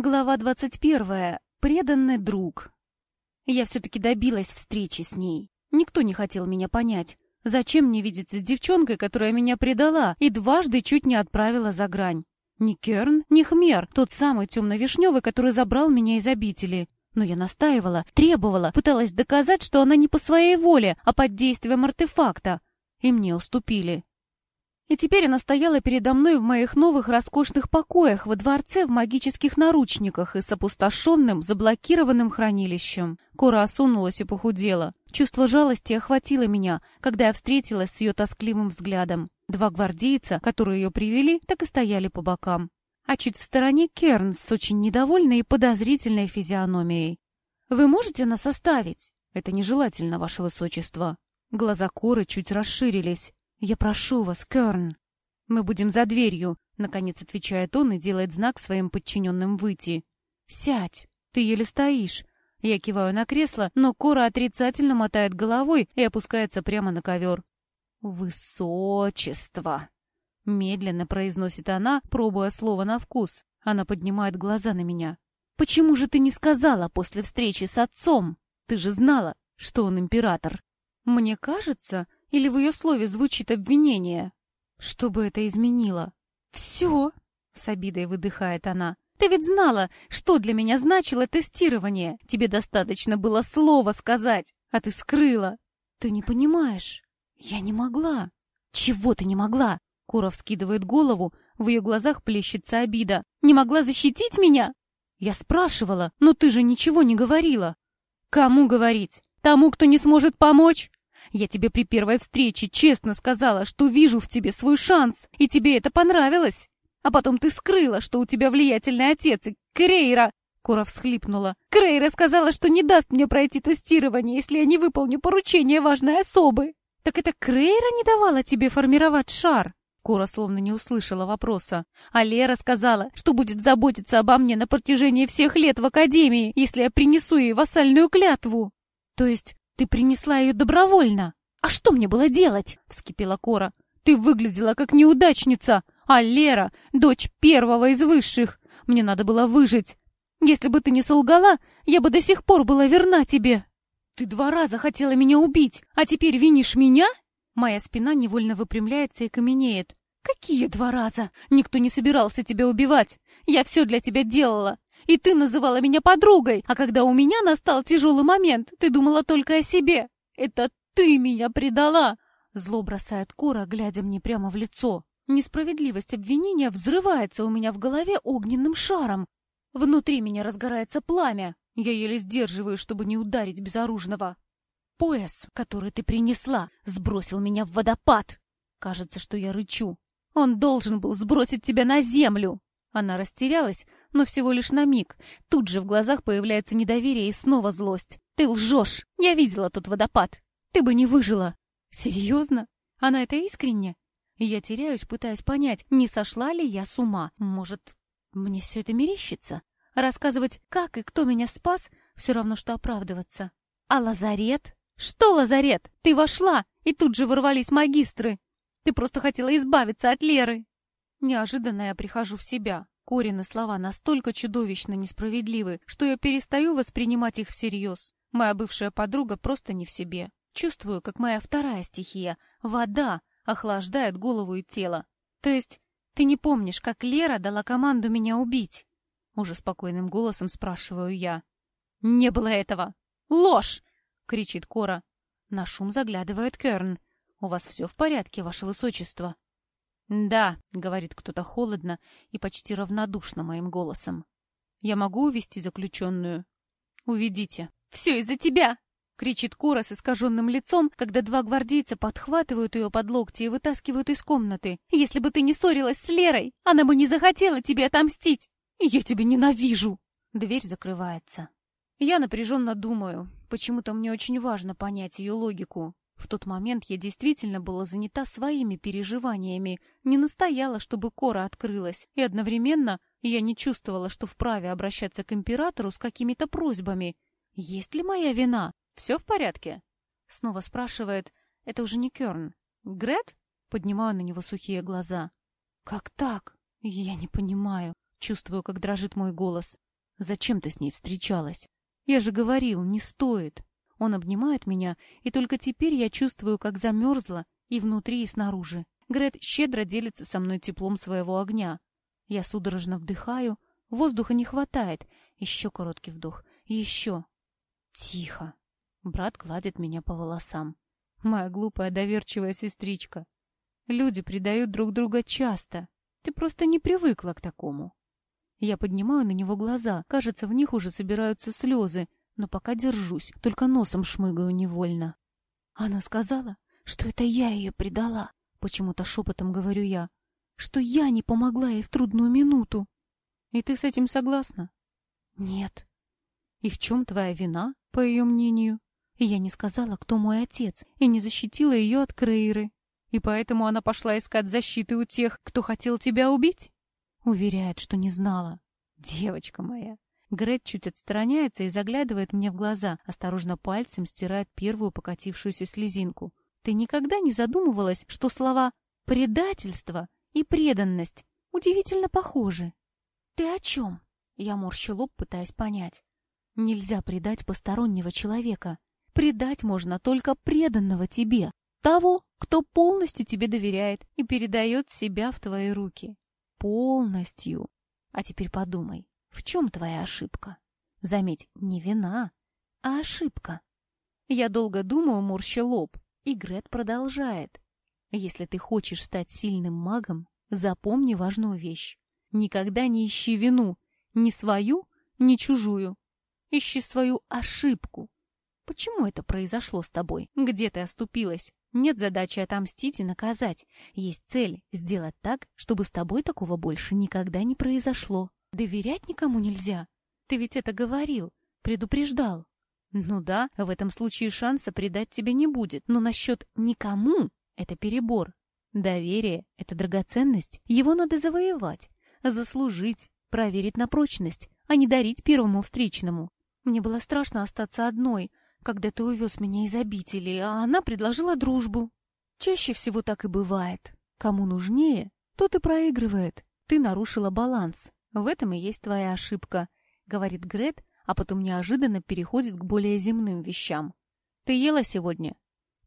Глава двадцать первая. Преданный друг. Я все-таки добилась встречи с ней. Никто не хотел меня понять. Зачем мне видеться с девчонкой, которая меня предала и дважды чуть не отправила за грань? Ни Керн, ни Хмер, тот самый темно-вишневый, который забрал меня из обители. Но я настаивала, требовала, пыталась доказать, что она не по своей воле, а под действием артефакта. И мне уступили. И теперь она стояла передо мной в моих новых роскошных покоях во дворце в магических наручниках и с опустошенным, заблокированным хранилищем. Кора осунулась и похудела. Чувство жалости охватило меня, когда я встретилась с ее тоскливым взглядом. Два гвардейца, которые ее привели, так и стояли по бокам. А чуть в стороне Керн с очень недовольной и подозрительной физиономией. «Вы можете нас оставить?» «Это нежелательно, ваше высочество». Глаза Коры чуть расширились. «Я прошу вас, Керн!» «Мы будем за дверью», — наконец отвечает он и делает знак своим подчиненным выйти. «Сядь! Ты еле стоишь!» Я киваю на кресло, но Кора отрицательно мотает головой и опускается прямо на ковер. «Высочество!» Медленно произносит она, пробуя слово на вкус. Она поднимает глаза на меня. «Почему же ты не сказала после встречи с отцом? Ты же знала, что он император!» «Мне кажется, или в ее слове звучит обвинение? Что бы это изменило? «Все!» — с обидой выдыхает она. «Ты ведь знала, что для меня значило тестирование. Тебе достаточно было слова сказать, а ты скрыла. Ты не понимаешь. Я не могла». «Чего ты не могла?» Куров скидывает голову, в ее глазах плещется обида. «Не могла защитить меня?» «Я спрашивала, но ты же ничего не говорила». «Кому говорить? Тому, кто не сможет помочь?» Я тебе при первой встрече честно сказала, что вижу в тебе свой шанс, и тебе это понравилось. А потом ты скрыла, что у тебя влиятельный отец и Крейра. Кора всхлипнула. Крейра сказала, что не даст мне пройти тестирование, если я не выполню поручение важной особы. Так это Крейра не давала тебе формировать шар? Кора словно не услышала вопроса. А Лера сказала, что будет заботиться обо мне на протяжении всех лет в Академии, если я принесу ей вассальную клятву. То есть ты принесла ее добровольно. А что мне было делать? Вскипела Кора. Ты выглядела как неудачница, а Лера — дочь первого из высших. Мне надо было выжить. Если бы ты не солгала, я бы до сих пор была верна тебе. Ты два раза хотела меня убить, а теперь винишь меня? Моя спина невольно выпрямляется и каменеет. Какие два раза? Никто не собирался тебя убивать. Я все для тебя делала и ты называла меня подругой, а когда у меня настал тяжелый момент, ты думала только о себе. Это ты меня предала!» Зло бросает Кора, глядя мне прямо в лицо. Несправедливость обвинения взрывается у меня в голове огненным шаром. Внутри меня разгорается пламя. Я еле сдерживаю, чтобы не ударить безоружного. Пояс, который ты принесла, сбросил меня в водопад. Кажется, что я рычу. Он должен был сбросить тебя на землю. Она растерялась, но всего лишь на миг. Тут же в глазах появляется недоверие и снова злость. «Ты лжешь! Я видела тот водопад! Ты бы не выжила!» «Серьезно? Она это искренне?» Я теряюсь, пытаясь понять, не сошла ли я с ума. Может, мне все это мерещится? Рассказывать, как и кто меня спас, все равно, что оправдываться. А лазарет? Что лазарет? Ты вошла, и тут же ворвались магистры. Ты просто хотела избавиться от Леры. Неожиданно я прихожу в себя. Корины слова настолько чудовищно несправедливы, что я перестаю воспринимать их всерьез. Моя бывшая подруга просто не в себе. Чувствую, как моя вторая стихия — вода — охлаждает голову и тело. То есть ты не помнишь, как Лера дала команду меня убить? Уже спокойным голосом спрашиваю я. «Не было этого! Ложь!» — кричит Кора. На шум заглядывает Керн. «У вас все в порядке, ваше высочество?» «Да», — говорит кто-то холодно и почти равнодушно моим голосом. «Я могу увести заключенную?» «Уведите». «Все из-за тебя!» — кричит Кора с искаженным лицом, когда два гвардейца подхватывают ее под локти и вытаскивают из комнаты. «Если бы ты не ссорилась с Лерой, она бы не захотела тебе отомстить! Я тебя ненавижу!» Дверь закрывается. Я напряженно думаю. Почему-то мне очень важно понять ее логику. В тот момент я действительно была занята своими переживаниями, не настояла, чтобы Кора открылась, и одновременно я не чувствовала, что вправе обращаться к императору с какими-то просьбами. «Есть ли моя вина? Все в порядке?» Снова спрашивает. «Это уже не Керн. Грет?» Поднимаю на него сухие глаза. «Как так? Я не понимаю». Чувствую, как дрожит мой голос. Зачем ты с ней встречалась? Я же говорил, не стоит. Он обнимает меня, и только теперь я чувствую, как замерзла и внутри, и снаружи. Грет щедро делится со мной теплом своего огня. Я судорожно вдыхаю, воздуха не хватает. Еще короткий вдох. Еще. Тихо. Брат гладит меня по волосам. Моя глупая доверчивая сестричка. Люди предают друг друга часто. Ты просто не привыкла к такому. Я поднимаю на него глаза. Кажется, в них уже собираются слезы. Но пока держусь, только носом шмыгаю невольно. Она сказала, что это я ее предала. Почему-то шепотом говорю я. Что я не помогла ей в трудную минуту. И ты с этим согласна? Нет. И в чем твоя вина, по ее мнению? И я не сказала, кто мой отец, и не защитила ее от Крейры. И поэтому она пошла искать защиты у тех, кто хотел тебя убить? Уверяет, что не знала. Девочка моя. Грет чуть отстраняется и заглядывает мне в глаза, осторожно пальцем стирает первую покатившуюся слезинку. Ты никогда не задумывалась, что слова «предательство» и «преданность» удивительно похожи? Ты о чем? Я морщу лоб, пытаясь понять. Нельзя предать постороннего человека. Предать можно только преданного тебе, того, кто полностью тебе доверяет и передает себя в твои руки. Полностью. А теперь подумай, в чем твоя ошибка? Заметь, не вина, а ошибка. Я долго думаю, морща лоб, и Грет продолжает. Если ты хочешь стать сильным магом, запомни важную вещь. Никогда не ищи вину, ни свою, ни чужую. Ищи свою ошибку. Почему это произошло с тобой? Где ты оступилась? Нет задачи отомстить и наказать. Есть цель — сделать так, чтобы с тобой такого больше никогда не произошло. Доверять никому нельзя. Ты ведь это говорил, предупреждал. Ну да, в этом случае шанса предать тебе не будет, но насчет «никому» — это перебор. Доверие — это драгоценность, его надо завоевать, заслужить, проверить на прочность, а не дарить первому встречному. Мне было страшно остаться одной, когда ты увез меня из обители, а она предложила дружбу. Чаще всего так и бывает. Кому нужнее, тот и проигрывает. Ты нарушила баланс. В этом и есть твоя ошибка, говорит Грет, а потом неожиданно переходит к более земным вещам. Ты ела сегодня?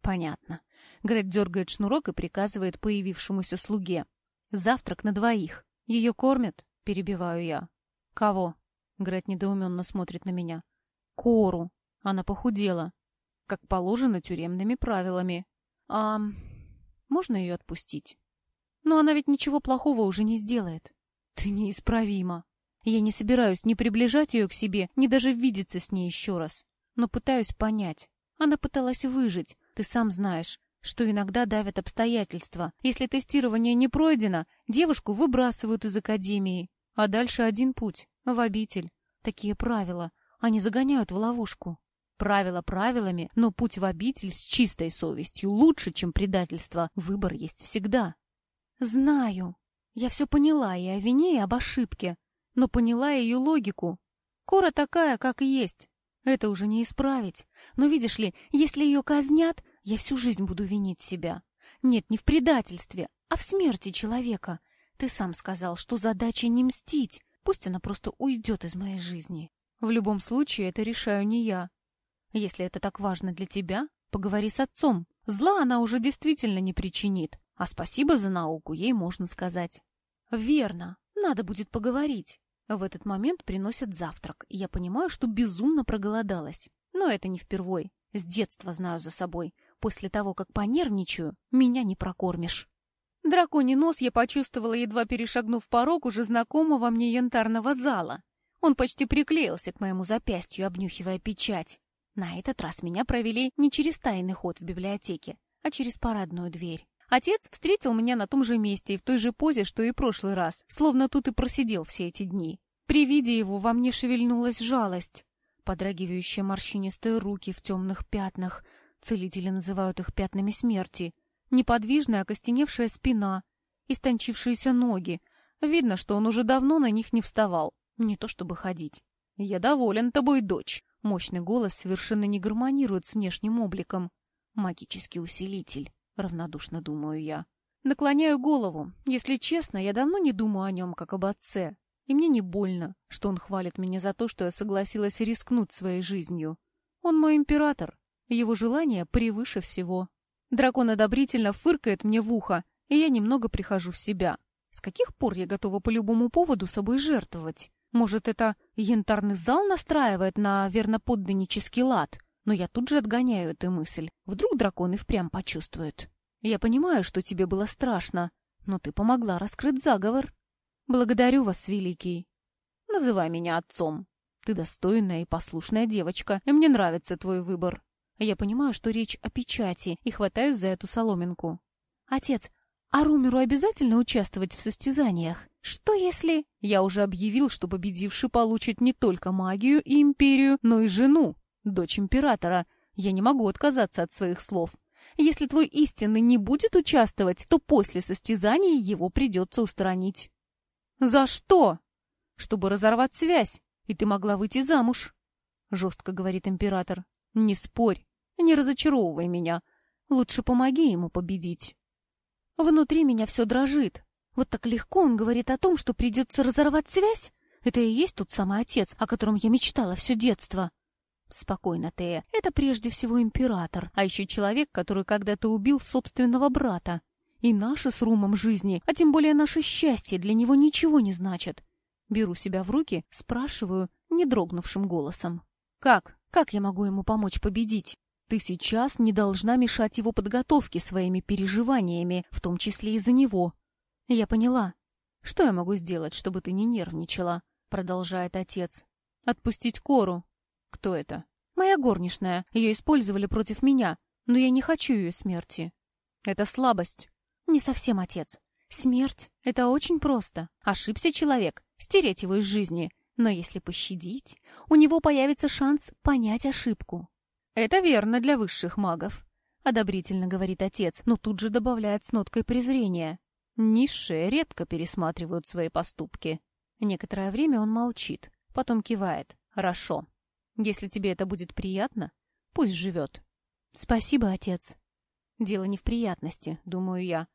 Понятно. Грет дергает шнурок и приказывает появившемуся слуге. Завтрак на двоих. Ее кормят? Перебиваю я. Кого? Грет недоуменно смотрит на меня. Кору. Она похудела, как положено тюремными правилами. А можно ее отпустить? Но она ведь ничего плохого уже не сделает. Ты неисправима. Я не собираюсь ни приближать ее к себе, ни даже видеться с ней еще раз. Но пытаюсь понять. Она пыталась выжить, ты сам знаешь, что иногда давят обстоятельства. Если тестирование не пройдено, девушку выбрасывают из академии. А дальше один путь — в обитель. Такие правила. Они загоняют в ловушку. Правила правилами, но путь в обитель с чистой совестью лучше, чем предательство. Выбор есть всегда. Знаю. Я все поняла и о вине, и об ошибке. Но поняла ее логику. Кора такая, как есть. Это уже не исправить. Но видишь ли, если ее казнят, я всю жизнь буду винить себя. Нет, не в предательстве, а в смерти человека. Ты сам сказал, что задача не мстить. Пусть она просто уйдет из моей жизни. В любом случае, это решаю не я. Если это так важно для тебя, поговори с отцом. Зла она уже действительно не причинит, а спасибо за науку ей можно сказать. Верно, надо будет поговорить. В этот момент приносят завтрак, и я понимаю, что безумно проголодалась. Но это не впервой. С детства знаю за собой. После того, как понервничаю, меня не прокормишь. Драконий нос я почувствовала, едва перешагнув порог уже знакомого мне янтарного зала. Он почти приклеился к моему запястью, обнюхивая печать. На этот раз меня провели не через тайный ход в библиотеке, а через парадную дверь. Отец встретил меня на том же месте и в той же позе, что и прошлый раз, словно тут и просидел все эти дни. При виде его во мне шевельнулась жалость. Подрагивающие морщинистые руки в темных пятнах, целители называют их пятнами смерти, неподвижная окостеневшая спина, истончившиеся ноги. Видно, что он уже давно на них не вставал, не то чтобы ходить. «Я доволен тобой, дочь», Мощный голос совершенно не гармонирует с внешним обликом. Магический усилитель, равнодушно думаю я. Наклоняю голову. Если честно, я давно не думаю о нем, как об отце. И мне не больно, что он хвалит меня за то, что я согласилась рискнуть своей жизнью. Он мой император. Его желание превыше всего. Дракон одобрительно фыркает мне в ухо, и я немного прихожу в себя. С каких пор я готова по любому поводу собой жертвовать? Может, это янтарный зал настраивает на верноподданнический лад? Но я тут же отгоняю эту мысль. Вдруг дракон и впрямь почувствует. Я понимаю, что тебе было страшно, но ты помогла раскрыть заговор. Благодарю вас, великий. Называй меня отцом. Ты достойная и послушная девочка, и мне нравится твой выбор. Я понимаю, что речь о печати, и хватаюсь за эту соломинку. Отец, а Румеру обязательно участвовать в состязаниях? Что если... Я уже объявил, что победивший получит не только магию и империю, но и жену, дочь императора. Я не могу отказаться от своих слов. Если твой истинный не будет участвовать, то после состязаний его придется устранить. «За что?» «Чтобы разорвать связь, и ты могла выйти замуж», — жестко говорит император. «Не спорь, не разочаровывай меня. Лучше помоги ему победить». Внутри меня все дрожит. Вот так легко он говорит о том, что придется разорвать связь. Это и есть тот самый отец, о котором я мечтала все детство. Спокойно, Тея. Это прежде всего император, а еще человек, который когда-то убил собственного брата. И наши с Румом жизни, а тем более наше счастье, для него ничего не значат. Беру себя в руки, спрашиваю, не дрогнувшим голосом. «Как? Как я могу ему помочь победить? Ты сейчас не должна мешать его подготовке своими переживаниями, в том числе и за него». «Я поняла. Что я могу сделать, чтобы ты не нервничала?» Продолжает отец. «Отпустить Кору». «Кто это?» «Моя горничная. Ее использовали против меня, но я не хочу ее смерти». «Это слабость». Не совсем отец. Смерть — это очень просто. Ошибся человек, стереть его из жизни. Но если пощадить, у него появится шанс понять ошибку. Это верно для высших магов, — одобрительно говорит отец, но тут же добавляет с ноткой презрения. Низшие редко пересматривают свои поступки. Некоторое время он молчит, потом кивает. Хорошо. Если тебе это будет приятно, пусть живет. Спасибо, отец. Дело не в приятности, думаю я.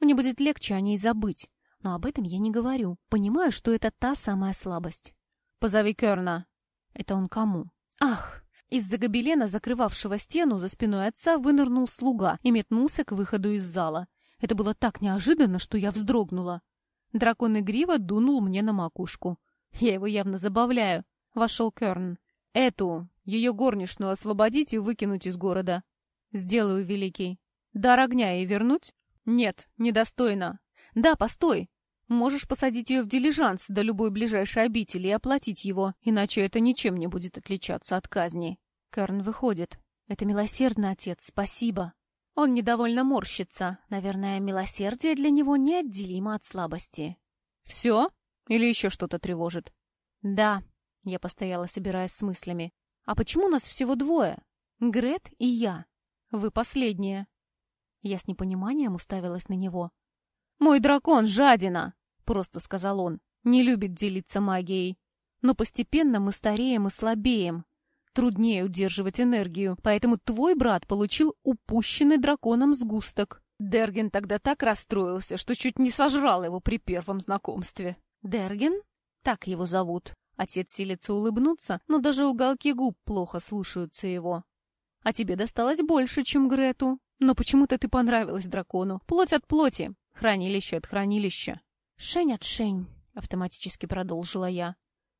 Мне будет легче о ней забыть. Но об этом я не говорю. Понимаю, что это та самая слабость. «Позови Керна». Это он кому? Ах! Из-за гобелена, закрывавшего стену за спиной отца, вынырнул слуга и метнулся к выходу из зала. Это было так неожиданно, что я вздрогнула. Дракон игриво дунул мне на макушку. Я его явно забавляю. Вошел Керн. «Эту, ее горничную освободить и выкинуть из города». «Сделаю, Великий». «Дар огня ей вернуть?» «Нет, недостойно. Да, постой. Можешь посадить ее в дилижанс до любой ближайшей обители и оплатить его, иначе это ничем не будет отличаться от казни». Карн выходит. «Это милосердный отец, спасибо». Он недовольно морщится. Наверное, милосердие для него неотделимо от слабости. «Все? Или еще что-то тревожит?» «Да», — я постояла, собираясь с мыслями. «А почему нас всего двое? Грет и я. Вы последние». Я с непониманием уставилась на него. «Мой дракон жадина!» — просто сказал он. «Не любит делиться магией. Но постепенно мы стареем и слабеем. Труднее удерживать энергию, поэтому твой брат получил упущенный драконом сгусток. Дерген тогда так расстроился, что чуть не сожрал его при первом знакомстве. Дерген? Так его зовут. Отец силится улыбнуться, но даже уголки губ плохо слушаются его. А тебе досталось больше, чем Грету. Но почему-то ты понравилась дракону. Плоть от плоти, хранилище от хранилища. Шень от шень, автоматически продолжила я.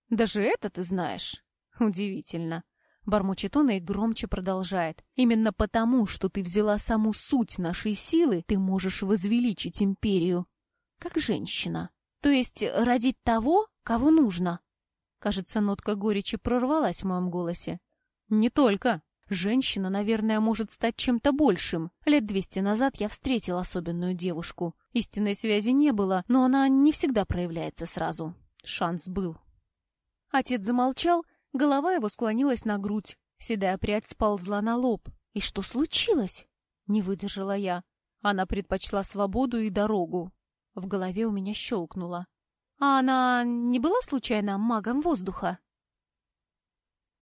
Даже это ты знаешь? Удивительно. Бормочет он и громче продолжает. Именно потому, что ты взяла саму суть нашей силы, ты можешь возвеличить империю. Как женщина. То есть родить того, кого нужно. Кажется, нотка горечи прорвалась в моем голосе. Не только. Женщина, наверное, может стать чем-то большим. Лет двести назад я встретил особенную девушку. Истинной связи не было, но она не всегда проявляется сразу. Шанс был. Отец замолчал, голова его склонилась на грудь. Седая прядь сползла на лоб. «И что случилось?» Не выдержала я. Она предпочла свободу и дорогу. В голове у меня щелкнуло. «А она не была случайно магом воздуха?»